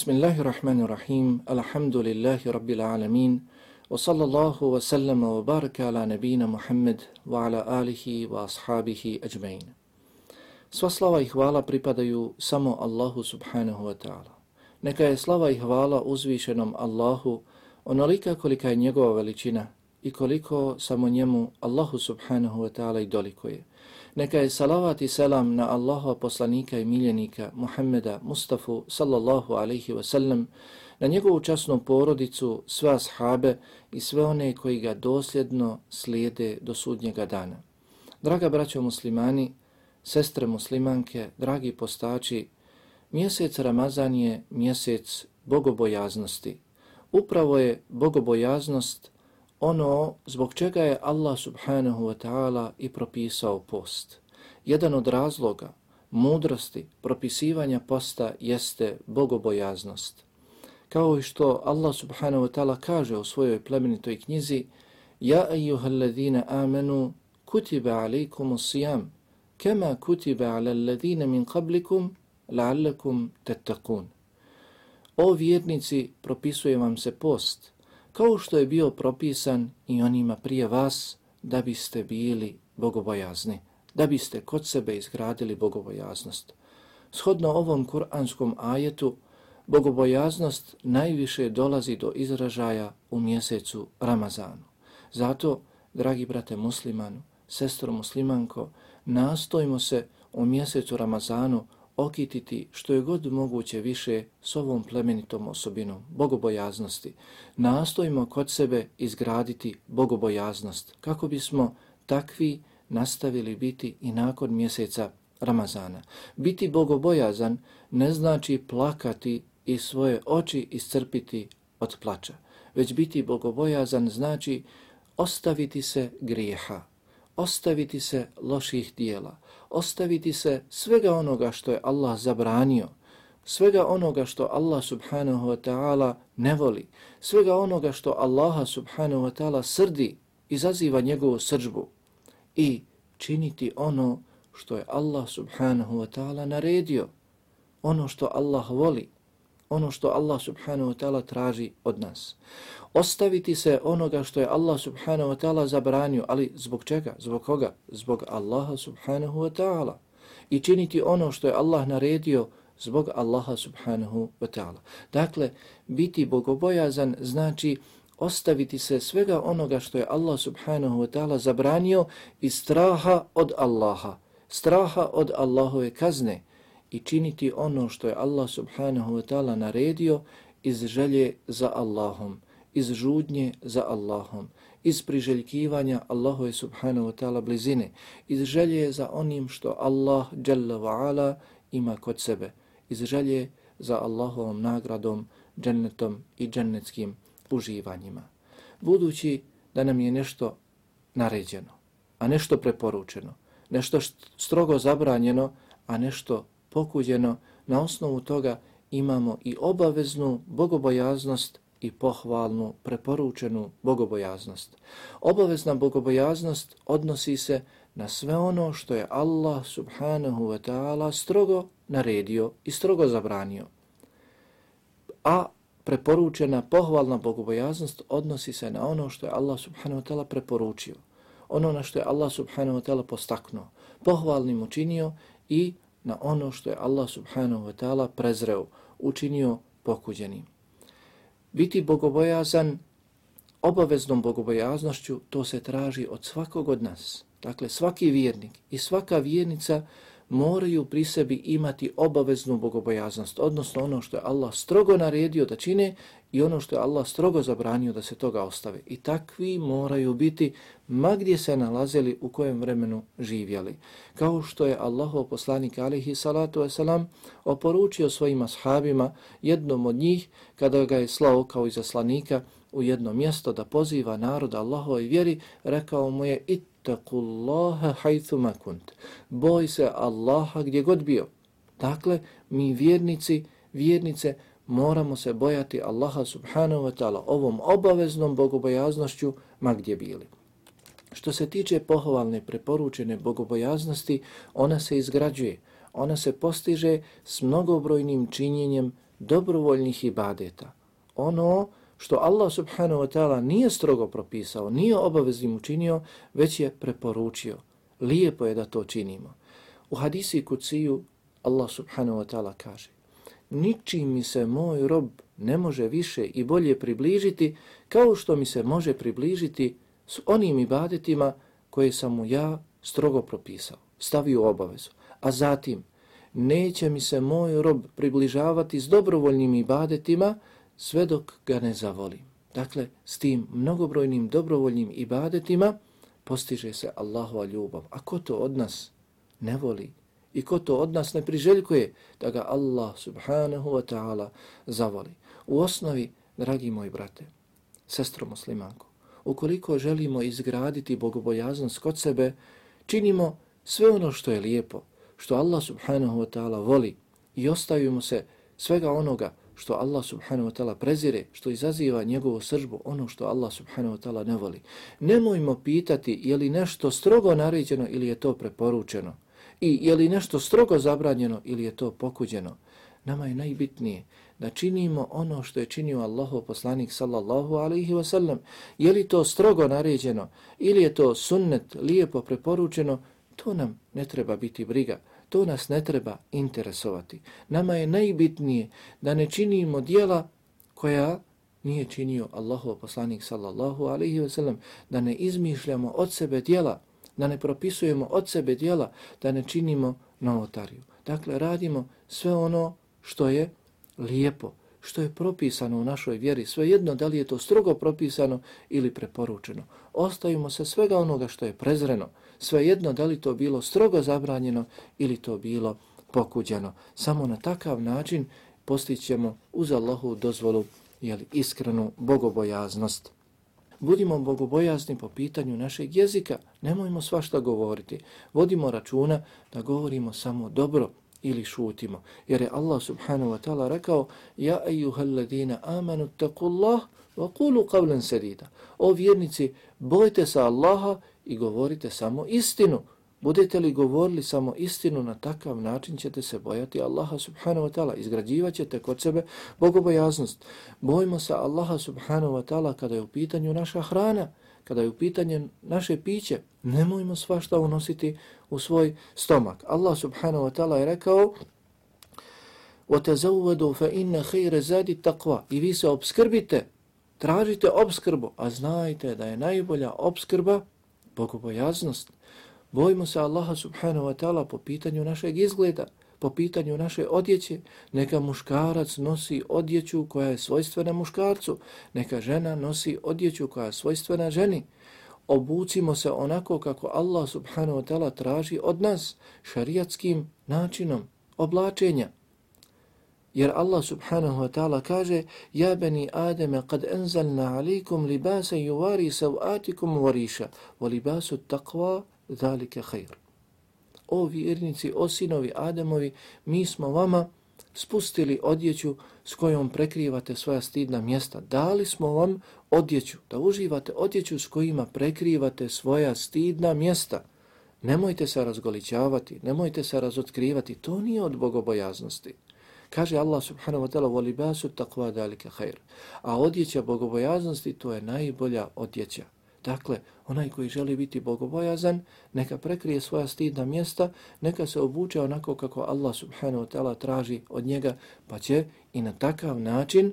Bismillahirrahmanirrahim. Alhamdulillahi rabbil alamin. Wa sallallahu wa sallama wa baraka ala nabina Muhammad wa ala alihi wa ashabihi ajmain. Sva slava i hvala pripadaju samo Allahu subhanahu wa ta'ala. Neka je slava i hvala uzvišenom Allahu onolika kolika je njegova veličina i koliko samo njemu Allahu subhanahu wa ta'ala i dolikuje. Neka je salavat i selam na Allaha poslanika i miljenika Muhammeda Mustafa sallallahu alaihi wasallam, na njegovu časnu porodicu, sve ashabe i sve one koji ga dosljedno slijede do sudnjega dana. Draga braćo muslimani, sestre muslimanke, dragi postači, mjesec Ramazan je mjesec bogobojaznosti. Upravo je bogobojaznost ono zbog čega je Allah subhanahu wa ta'ala i propisao post. Jedan od razloga mudrosti propisivanja posta jeste bogobojaznost. Kao i što Allah subhanahu wa ta'ala kaže u svojoj plemenitoj knjizi Ja ejuhalladhina amenu kutiba alaikum usijam kema kutiba ala alladhina min qablikum la'allakum tattaqun. O vjernici, propisuje vam se post, kao što je bio propisan i onima prije vas, da biste bili bogobojazni, da biste kod sebe izgradili bogobojaznost. Shodno ovom kuranskom ajetu, bogobojaznost najviše dolazi do izražaja u mjesecu Ramazanu. Zato, dragi brate muslimanu, sestro muslimanko, nastojimo se u mjesecu Ramazanu okititi što je god moguće više s ovom plemenitom osobinom, bogobojaznosti. Nastojimo kod sebe izgraditi bogobojaznost kako bismo takvi nastavili biti i nakon mjeseca Ramazana. Biti bogobojazan ne znači plakati i svoje oči iscrpiti od plača, već biti bogobojazan znači ostaviti se grijeha, ostaviti se loših dijela, ostaviti se svega onoga što je Allah zabranio, svega onoga što Allah subhanahu wa ta'ala ne voli, svega onoga što Allaha subhanahu wa ta'ala srdi, izaziva njegovu srđbu i činiti ono što je Allah subhanahu wa ta'ala naredio, ono što Allah voli, ono što Allah subhanahu wa ta'ala traži od nas ostaviti se onoga što je Allah subhanahu wa ta'ala zabranio, ali zbog čega? Zbog koga? Zbog Allaha subhanahu wa ta'ala. I činiti ono što je Allah naredio zbog Allaha subhanahu wa ta'ala. Dakle, biti bogobojazan znači ostaviti se svega onoga što je Allah subhanahu wa ta'ala zabranio i straha od Allaha, straha od Allahove kazne i činiti ono što je Allah subhanahu wa ta'ala naredio iz želje za Allahom iz žudnje za Allahom, iz priželjkivanja Allahove subhanahu wa ta'ala blizine, iz želje za onim što Allah jalla wa ala ima kod sebe, iz želje za Allahovom nagradom, džennetom i džennetskim uživanjima. Budući da nam je nešto naređeno, a nešto preporučeno, nešto strogo zabranjeno, a nešto pokuđeno, na osnovu toga imamo i obaveznu bogobojaznost i pohvalnu, preporučenu bogobojaznost. Obavezna bogobojaznost odnosi se na sve ono što je Allah subhanahu wa ta'ala strogo naredio i strogo zabranio. A preporučena pohvalna bogobojaznost odnosi se na ono što je Allah subhanahu wa ta'ala preporučio. Ono na što je Allah subhanahu wa ta'ala postaknuo, pohvalnim učinio i na ono što je Allah subhanahu wa ta'ala prezreo, učinio pokuđenim. Biti bogobojazan obaveznom bogobojaznošću, to se traži od svakog od nas. Dakle, svaki vjernik i svaka vjernica moraju pri sebi imati obaveznu bogobojaznost, odnosno ono što je Allah strogo naredio da čine i ono što je Allah strogo zabranio da se toga ostave. I takvi moraju biti ma gdje se nalazili, u kojem vremenu živjeli. Kao što je Allahov poslanik alihi salatu wasalam oporučio svojim ashabima jednom od njih kada ga je slao kao izaslanika u jedno mjesto da poziva narod Allahove vjeri, rekao mu je it ittaqullaha hajthu kunt. Boj se Allaha gdje god bio. Dakle, mi vjernici, vjernice, moramo se bojati Allaha subhanahu wa ta'ala ovom obaveznom bogobojaznošću ma gdje bili. Što se tiče pohvalne preporučene bogobojaznosti, ona se izgrađuje, ona se postiže s mnogobrojnim činjenjem dobrovoljnih ibadeta. Ono što Allah subhanahu wa ta'ala nije strogo propisao, nije obaveznim učinio, već je preporučio. Lijepo je da to činimo. U hadisi kuciju Allah subhanahu wa ta'ala kaže Ničim mi se moj rob ne može više i bolje približiti kao što mi se može približiti s onim ibadetima koje sam mu ja strogo propisao, stavio obavezu. A zatim, neće mi se moj rob približavati s dobrovoljnim ibadetima sve dok ga ne zavolim. Dakle, s tim mnogobrojnim dobrovoljnim ibadetima postiže se Allahova ljubav. A ko to od nas ne voli i ko to od nas ne priželjkuje da ga Allah subhanahu wa ta'ala zavoli. U osnovi, dragi moji brate, sestro muslimanko, ukoliko želimo izgraditi bogobojaznost kod sebe, činimo sve ono što je lijepo, što Allah subhanahu wa ta'ala voli i ostavimo se svega onoga što Allah subhanahu wa ta'ala prezire, što izaziva njegovu sržbu, ono što Allah subhanahu wa ta'ala ne voli. Nemojmo pitati je li nešto strogo naređeno ili je to preporučeno i je li nešto strogo zabranjeno ili je to pokuđeno. Nama je najbitnije da činimo ono što je činio Allahu poslanik sallallahu alaihi wa sallam. Je li to strogo naređeno ili je to sunnet lijepo preporučeno, to nam ne treba biti briga. To nas ne treba interesovati. Nama je najbitnije da ne činimo dijela koja nije činio Allahov poslanik sallallahu alaihi ve sellem, da ne izmišljamo od sebe dijela, da ne propisujemo od sebe dijela, da ne činimo novotariju. Dakle, radimo sve ono što je lijepo, što je propisano u našoj vjeri, svejedno da li je to strogo propisano ili preporučeno. Ostavimo se svega onoga što je prezreno, svejedno da li to bilo strogo zabranjeno ili to bilo pokuđeno. Samo na takav način postićemo uz Allahu dozvolu jeli, iskrenu bogobojaznost. Budimo bogobojazni po pitanju našeg jezika, nemojmo svašta govoriti. Vodimo računa da govorimo samo dobro, ili šutimo. Jer je Allah subhanahu wa ta'ala rekao Ja ejuhalladina amanu takullah wa kulu qavlen sedida. O vjernici, bojte se Allaha i govorite samo istinu. Budete li govorili samo istinu, na takav način ćete se bojati Allaha subhanahu wa ta'ala. Izgrađivat ćete kod sebe bogobojaznost. Bojimo se Allaha subhanahu wa ta'ala kada je u pitanju naša hrana kada je u pitanje naše piće, nemojmo svašta unositi u svoj stomak. Allah subhanahu wa ta'ala je rekao وَتَزَوَّدُوا فَإِنَّ خَيْرَ زَادِ تَقْوَا I vi se obskrbite, tražite obskrbu, a znajte da je najbolja obskrba bogobojaznost. Bojimo se Allaha subhanahu wa ta'ala po pitanju našeg izgleda po pitanju naše odjeće, neka muškarac nosi odjeću koja je svojstvena muškarcu, neka žena nosi odjeću koja je svojstvena ženi. Obucimo se onako kako Allah subhanahu wa ta'ala traži od nas šariatskim načinom oblačenja. Jer Allah subhanahu wa ta'ala kaže Ja beni Ademe kad enzalna alikum libasa juvari savatikum variša, wa libasu taqwa zalike khayr o vjernici, o sinovi Ademovi, mi smo vama spustili odjeću s kojom prekrivate svoja stidna mjesta. Dali smo vam odjeću, da uživate odjeću s kojima prekrivate svoja stidna mjesta. Nemojte se razgolićavati, nemojte se razotkrivati, to nije od bogobojaznosti. Kaže Allah subhanahu wa ta'ala وَلِبَاسُ تَقْوَا دَلِكَ خَيْرٌ A odjeća bogobojaznosti to je najbolja odjeća. Dakle, onaj koji želi biti bogobojazan, neka prekrije svoja stidna mjesta, neka se obuče onako kako Allah subhanahu wa ta'ala traži od njega, pa će i na takav način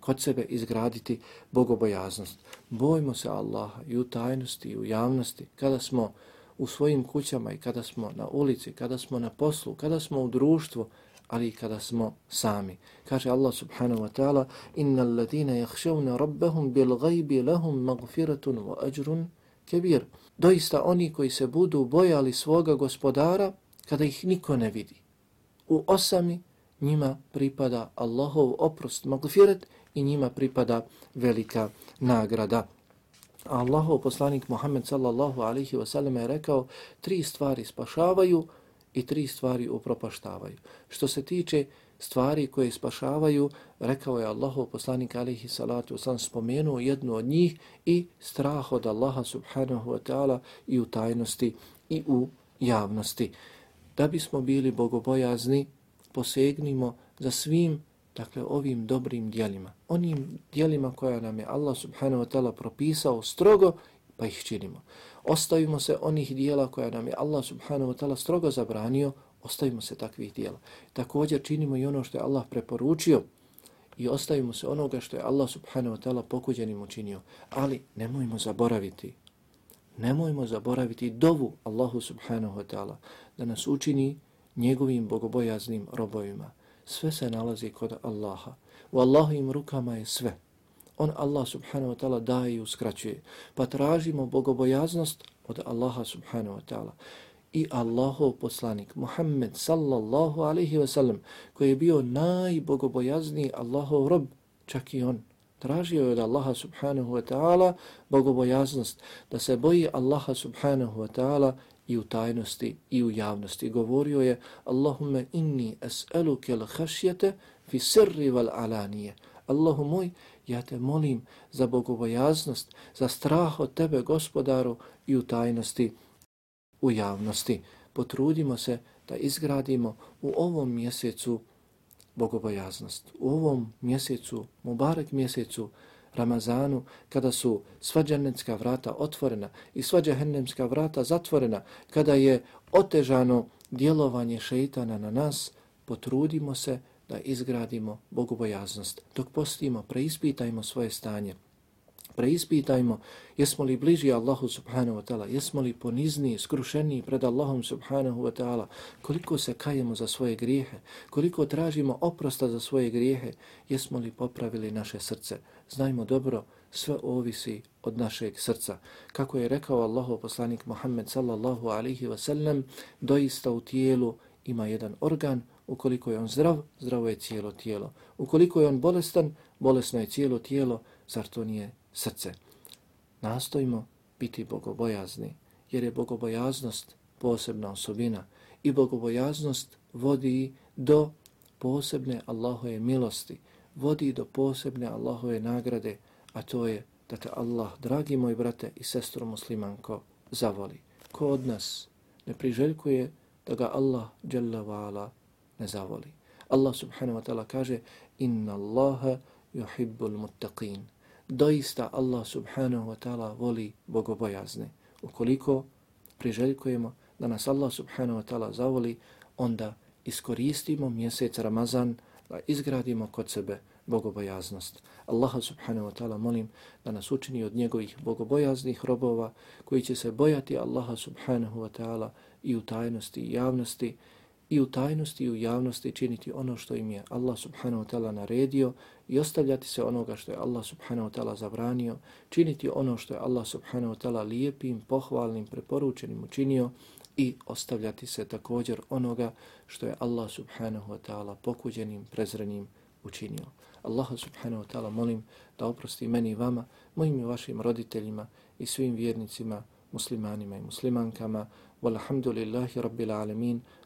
kod sebe izgraditi bogobojaznost. Bojimo se Allaha i u tajnosti i u javnosti, kada smo u svojim kućama i kada smo na ulici, kada smo na poslu, kada smo u društvu, ali kada smo sami. Kaže Allah subhanahu wa ta'ala innal ladina yakhshawna rabbahum bil ghaibi lahum maghfiratun wa ajrun kebir. Doista oni koji se budu bojali svoga gospodara kada ih niko ne vidi. U osami njima pripada Allahov oprost maghfirat i njima pripada velika nagrada. Allahov poslanik Muhammed sallallahu alaihi wa sallam je rekao tri stvari spašavaju i tri stvari upropaštavaju. Što se tiče stvari koje spašavaju, rekao je Allahov poslanik alihi salatu sam spomenuo jednu od njih i strah od Allaha subhanahu wa ta'ala i u tajnosti i u javnosti. Da bismo bili bogobojazni, posegnimo za svim dakle ovim dobrim dijelima, onim dijelima koja nam je Allah subhanahu wa ta'ala propisao strogo, pa ih činimo. Ostavimo se onih dijela koja nam je Allah subhanahu wa ta'ala strogo zabranio, ostavimo se takvih dijela. Također činimo i ono što je Allah preporučio i ostavimo se onoga što je Allah subhanahu wa ta'ala pokuđenim učinio. Ali nemojmo zaboraviti, nemojmo zaboraviti dovu Allahu subhanahu wa ta'ala da nas učini njegovim bogobojaznim robovima. Sve se nalazi kod Allaha. U Allahovim rukama je sve. On Allah subhanahu wa ta'ala daje i uskraćuje. Pa tražimo bogobojaznost od Allaha subhanahu wa ta'ala. I Allahov poslanik Muhammed sallallahu alaihi wa sallam koji je bio najbogobojazniji Allahov rob, čak i on tražio je od Allaha subhanahu wa ta'ala bogobojaznost, da se boji Allaha subhanahu wa ta'ala i u tajnosti i u javnosti. Govorio je Allahumme inni es'aluke l'hašjete fi sirri val alanije. Allahu moj, ja te molim za bogobojaznost, za strah od tebe, gospodaru, i u tajnosti, u javnosti. Potrudimo se da izgradimo u ovom mjesecu bogobojaznost. U ovom mjesecu, Mubarek mjesecu, Ramazanu, kada su sva džennetska vrata otvorena i sva džehennemska vrata zatvorena, kada je otežano djelovanje šeitana na nas, potrudimo se da izgradimo bogobojaznost. Dok postimo, preispitajmo svoje stanje. Preispitajmo jesmo li bliži Allahu subhanahu wa ta'ala, jesmo li ponizni, skrušeni pred Allahom subhanahu wa ta'ala, koliko se kajemo za svoje grijehe, koliko tražimo oprosta za svoje grijehe, jesmo li popravili naše srce. Znajmo dobro, sve ovisi od našeg srca. Kako je rekao Allahu poslanik Muhammed sallallahu alaihi wa sallam, doista u tijelu ima jedan organ, ukoliko je on zdrav, zdravo je cijelo tijelo. Ukoliko je on bolestan, bolesno je cijelo tijelo, zar to nije srce? Nastojimo biti bogobojazni, jer je bogobojaznost posebna osobina i bogobojaznost vodi do posebne Allahove milosti, vodi do posebne Allahove nagrade, a to je da te Allah, dragi moj brate i sestro muslimanko, zavoli. Ko od nas ne priželjkuje da ga Allah ne zavoli. Allah subhanahu wa ta'ala kaže inna Allaha yuhibbul muttaqin. Doista Allah subhanahu wa ta'ala voli bogobojazne. Ukoliko priželjkujemo da nas Allah subhanahu wa ta'ala zavoli, onda iskoristimo mjesec Ramazan da izgradimo kod sebe bogobojaznost. Allaha subhanahu wa ta'ala molim da nas učini od njegovih bogobojaznih robova koji će se bojati Allaha subhanahu wa ta'ala i u tajnosti i javnosti i u tajnosti i u javnosti činiti ono što im je Allah subhanahu wa ta'ala naredio i ostavljati se onoga što je Allah subhanahu wa ta'ala zabranio, činiti ono što je Allah subhanahu wa ta'ala lijepim, pohvalnim, preporučenim učinio i ostavljati se također onoga što je Allah subhanahu wa ta'ala pokuđenim, prezrenim učinio. Allah subhanahu wa ta'ala molim da oprosti meni i vama, mojim i vašim roditeljima i svim vjernicima, muslimanima i muslimankama. Walhamdulillahi rabbil alamin.